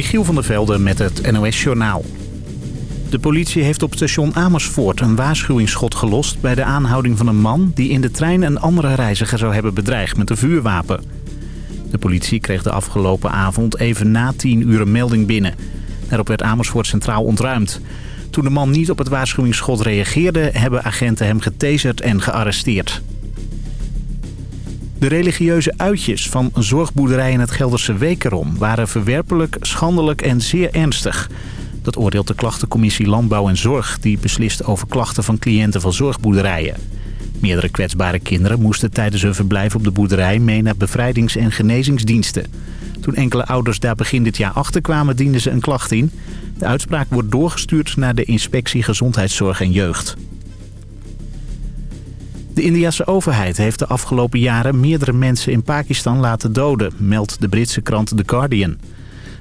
Michiel van der Velde met het NOS-journaal. De politie heeft op station Amersfoort een waarschuwingsschot gelost... bij de aanhouding van een man die in de trein een andere reiziger zou hebben bedreigd met een vuurwapen. De politie kreeg de afgelopen avond even na 10 uur een melding binnen. Daarop werd Amersfoort centraal ontruimd. Toen de man niet op het waarschuwingsschot reageerde... hebben agenten hem getaserd en gearresteerd. De religieuze uitjes van een zorgboerderij in het Gelderse Wekerom... waren verwerpelijk, schandelijk en zeer ernstig. Dat oordeelt de klachtencommissie Landbouw en Zorg... die beslist over klachten van cliënten van zorgboerderijen. Meerdere kwetsbare kinderen moesten tijdens hun verblijf op de boerderij... mee naar bevrijdings- en genezingsdiensten. Toen enkele ouders daar begin dit jaar achterkwamen, dienden ze een klacht in. De uitspraak wordt doorgestuurd naar de Inspectie Gezondheidszorg en Jeugd. De Indiase overheid heeft de afgelopen jaren meerdere mensen in Pakistan laten doden, meldt de Britse krant The Guardian.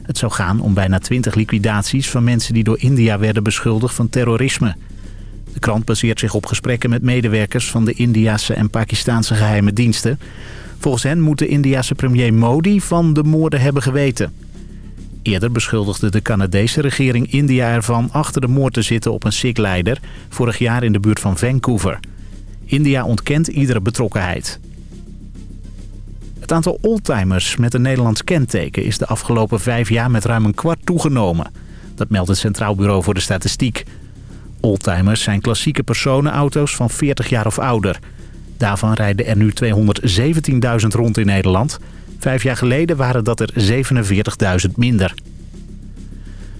Het zou gaan om bijna 20 liquidaties van mensen die door India werden beschuldigd van terrorisme. De krant baseert zich op gesprekken met medewerkers van de Indiase en Pakistanse geheime diensten. Volgens hen moet de Indiase premier Modi van de moorden hebben geweten. Eerder beschuldigde de Canadese regering India ervan achter de moord te zitten op een Sikh-leider... vorig jaar in de buurt van Vancouver. India ontkent iedere betrokkenheid. Het aantal oldtimers met een Nederlands kenteken is de afgelopen vijf jaar met ruim een kwart toegenomen. Dat meldt het Centraal Bureau voor de Statistiek. Oldtimers zijn klassieke personenauto's van 40 jaar of ouder. Daarvan rijden er nu 217.000 rond in Nederland. Vijf jaar geleden waren dat er 47.000 minder.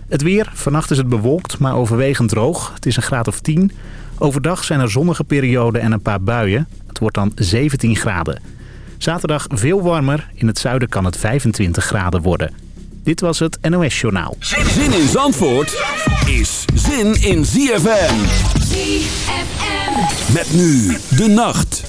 Het weer. Vannacht is het bewolkt, maar overwegend droog. Het is een graad of 10. Overdag zijn er zonnige perioden en een paar buien. Het wordt dan 17 graden. Zaterdag veel warmer. In het zuiden kan het 25 graden worden. Dit was het NOS Journaal. Zin in Zandvoort is zin in ZFM. ZFM. Met nu de nacht.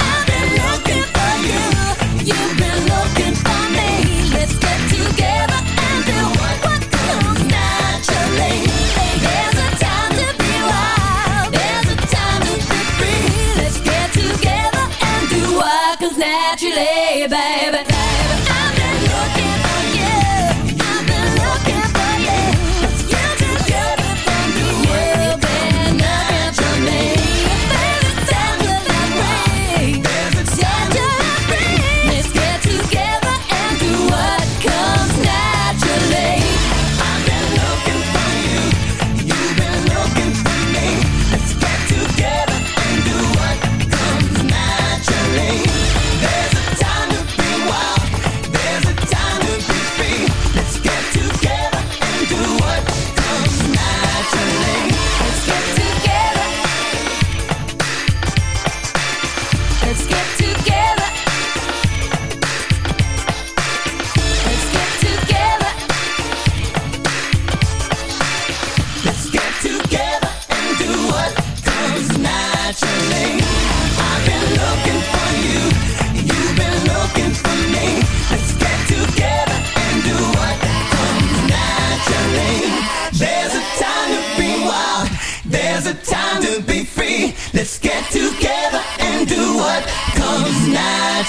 lay, baby.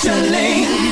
Michelin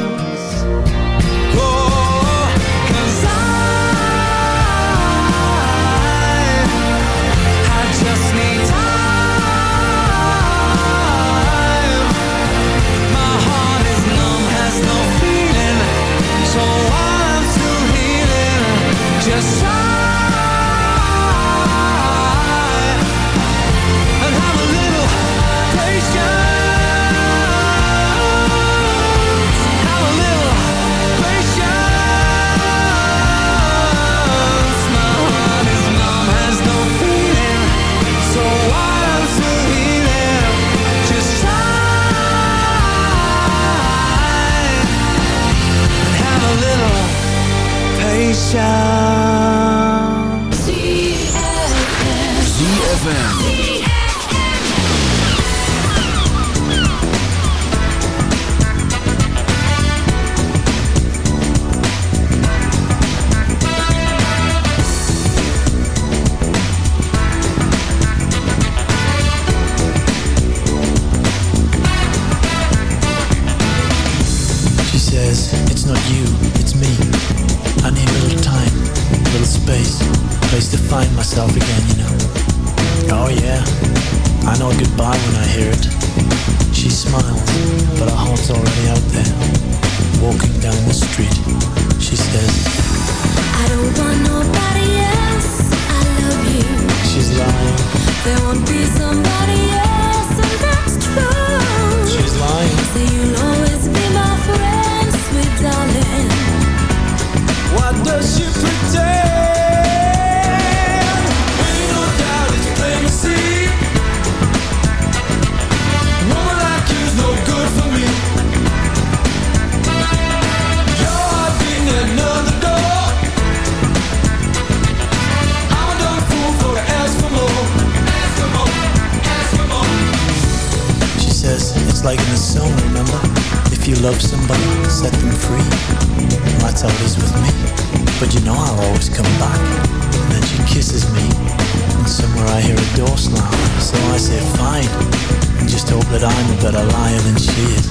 but I'm a better liar than she is.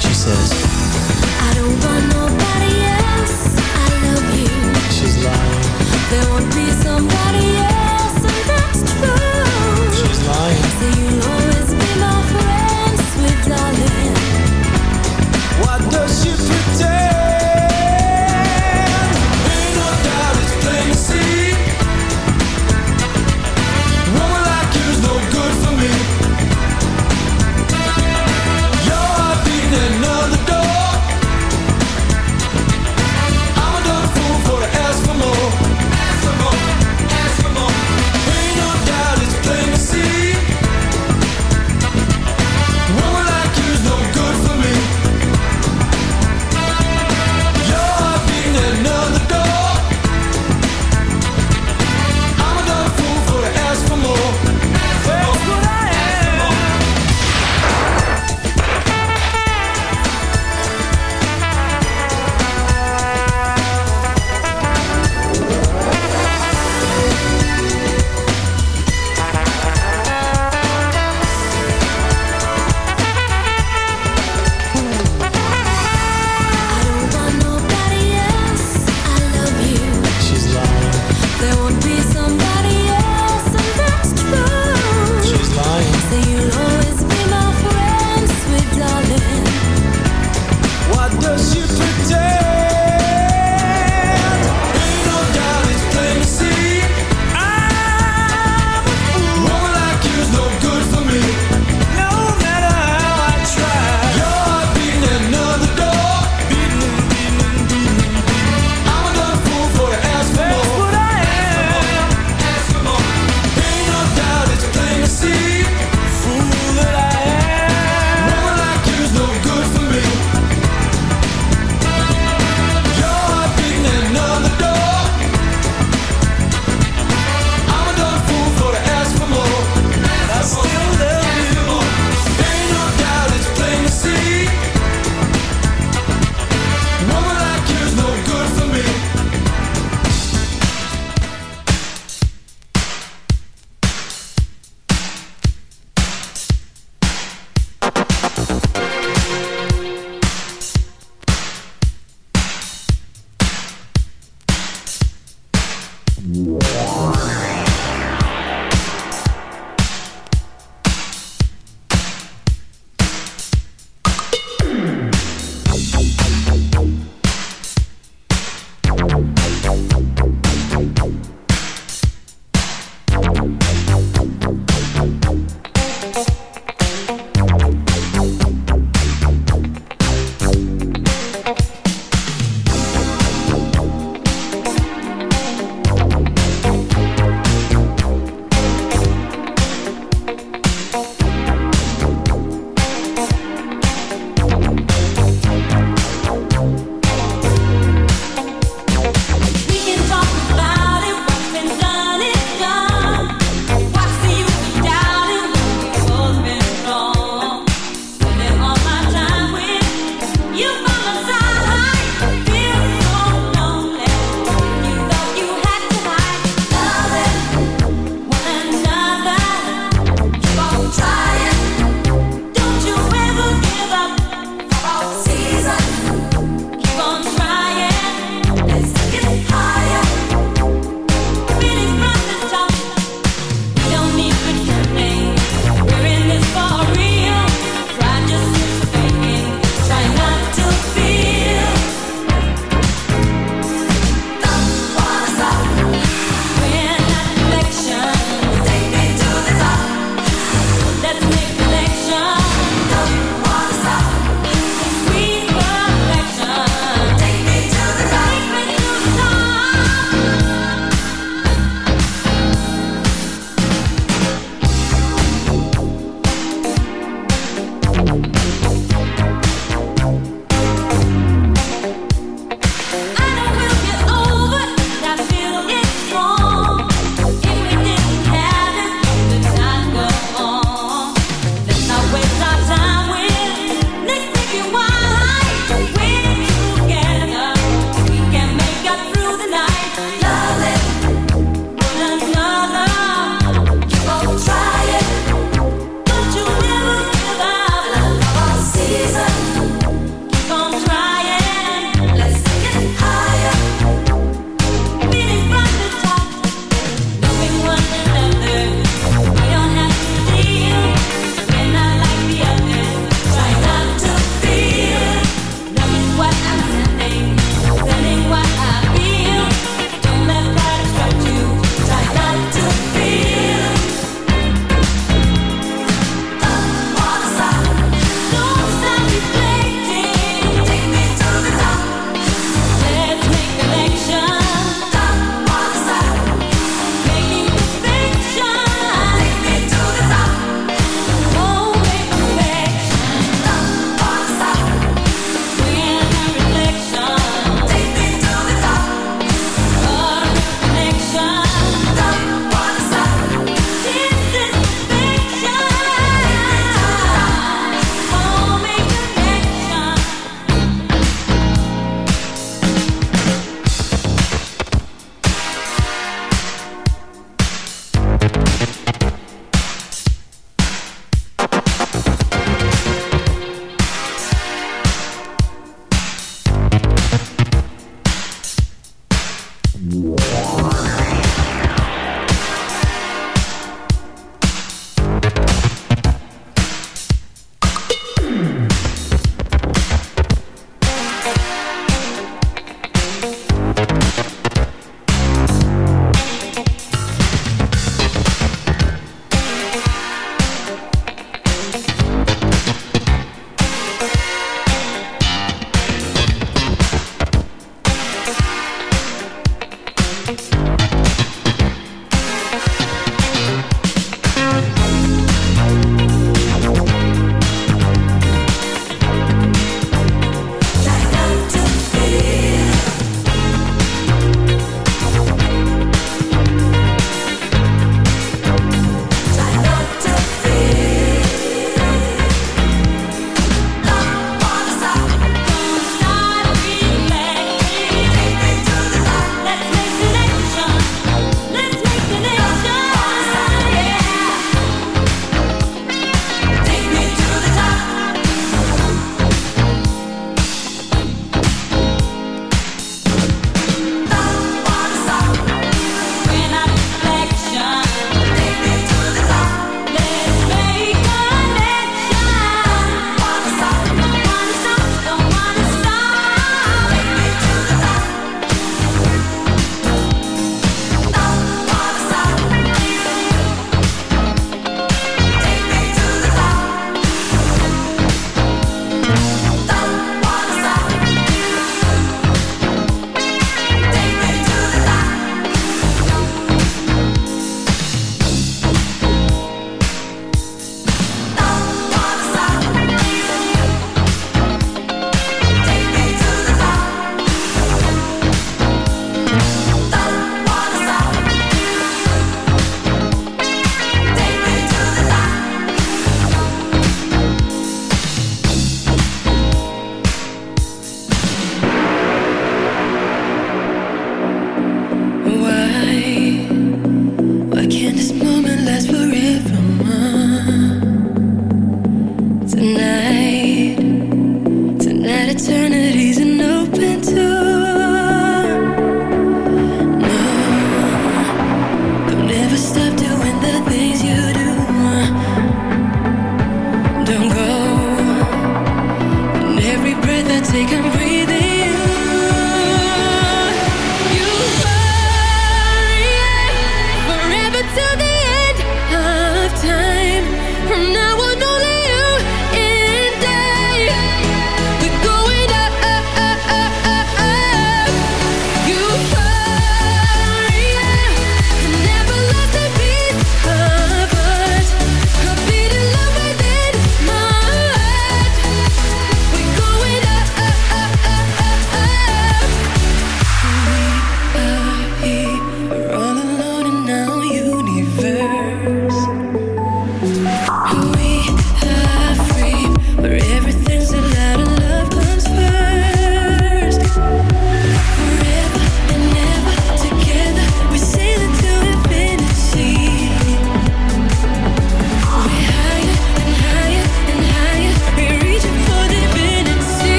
She says, I don't want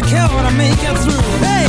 I what I make it through. Hey!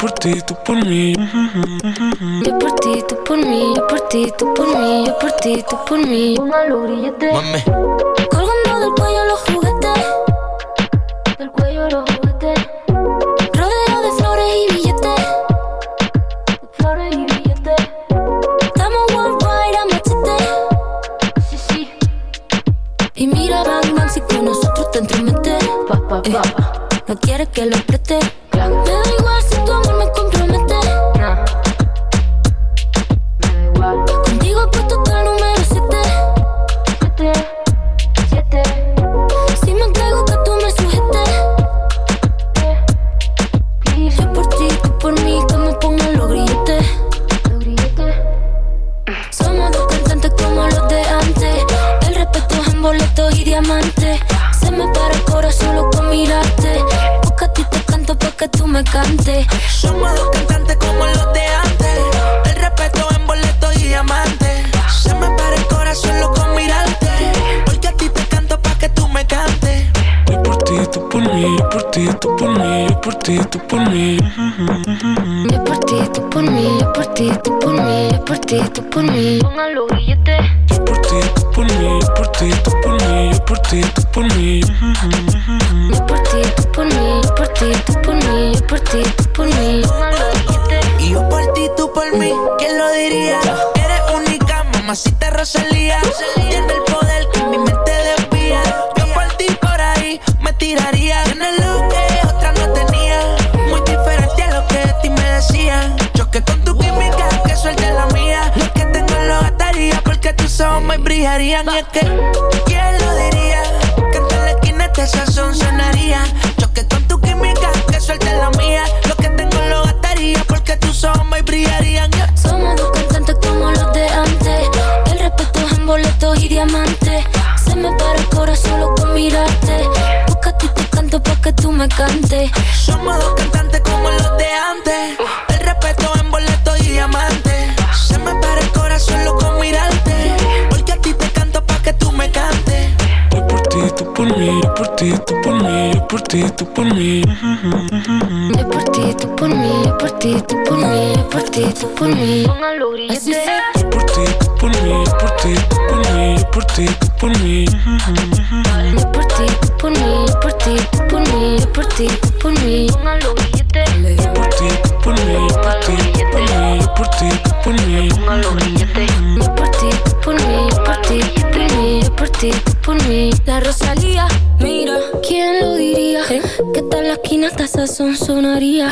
Por mí, yo por ti, tú por mí. Yo por ti, tú por mí, yo por ti, tú por mí, yo por ti, tú por mí. Mami, Colgando del cuello los juguetes. Del cuello los juguetes. Rodeo de flores y billetes. De flores y billetes. Estamos worldwide a machete. Sí, sí. Y mira, bang, si con nosotros te entremetes. Pa, pa, pa. No quieres que lo mamacita Rosalía. Tienes el poder que mi mente desvía. Yo por ti por ahí me tiraría. Tienes lo que otra no tenía. Muy diferente a lo que de ti me decían. Choque con tu química, que suelte la mía. Lo que tengo lo gastaría porque tus ojos me brillarían. Y es que, ¿quién lo diría? Que en la esquina este sazón sonaría. Choque con tu química, que suelte la mía. Lo que tengo lo gastaría porque tus ojos me brillarían. Boletos y diamantes. Se me para el corazón solo con mirarte. Porque a ti te canto pa' que tú me cantes. Somos dos cantantes como los de antes. El respeto en boleto y diamante. Se me para el corazón loco con mirarte. Porque a ti te canto pa' que tú me cantes. Yo por ti, tú por mí, yo por ti, tú por mí, yo por ti, tú por mí. Yo por ti, tú por mí, yo por ti, tú por mí, yo por ti, tú por mí. Los grilletes. Yo por ti, yo por ti, tú por mí. Yo por ti, tú por mí, por ti, tú por mí, yo por ti, tú por mí. Yo por ti, tú por mí, por ti, tú por mí, yo por ti, tú por mí. Yo por ti, tú por mí, por ti, tú por mí, yo por ti, tú por mí. La Rosalía, mira, ¿quién lo diría? Que tal la esquina hasta sazón sonaría.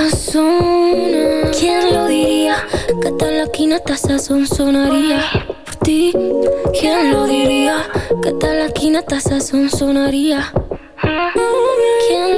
¿Quién lo diría? Que tal la esquina hasta sonaría. Ti, ¿quién lo diría? Que tal esquina hasta sazón sonaría. ¿Quién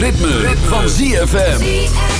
Ritme, van ZFM.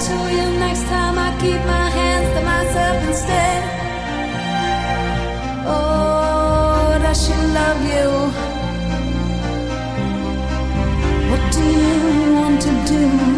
to you next time. I keep my hands to myself instead. Oh, that she love you. What do you want to do?